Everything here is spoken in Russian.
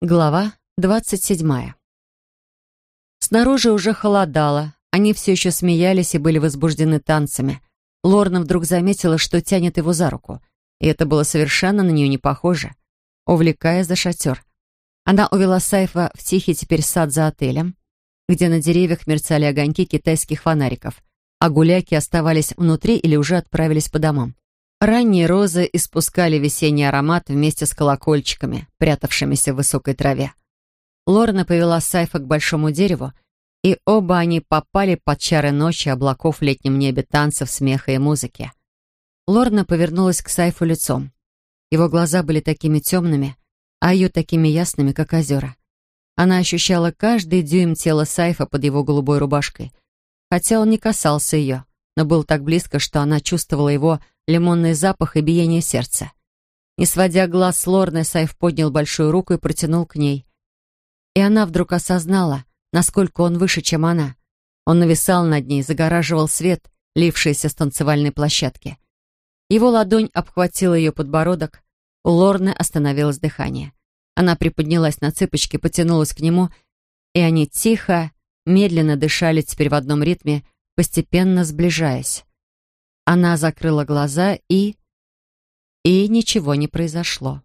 Глава двадцать седьмая. Снаружи уже холодало. Они все еще смеялись и были возбуждены танцами. Лорна вдруг заметила, что тянет его за руку. И это было совершенно на нее не похоже. Увлекая за шатер. Она увела Сайфа в тихий теперь сад за отелем, где на деревьях мерцали огоньки китайских фонариков, а гуляки оставались внутри или уже отправились по домам. Ранние розы испускали весенний аромат вместе с колокольчиками, прятавшимися в высокой траве. Лорна повела Сайфа к большому дереву, и оба они попали под чары ночи, облаков в летнем небе, танцев, смеха и музыки. Лорна повернулась к Сайфу лицом. Его глаза были такими темными, а ее такими ясными, как озера. Она ощущала каждый дюйм тела Сайфа под его голубой рубашкой, хотя он не касался ее, но был так близко, что она чувствовала его лимонный запах и биение сердца. Не сводя глаз с Лорны, Сайф поднял большую руку и протянул к ней. И она вдруг осознала, насколько он выше, чем она. Он нависал над ней, загораживал свет, лившийся с танцевальной площадки. Его ладонь обхватила ее подбородок. У Лорны остановилось дыхание. Она приподнялась на цыпочки, потянулась к нему, и они тихо, медленно дышали теперь в одном ритме, постепенно сближаясь. Она закрыла глаза и... И ничего не произошло.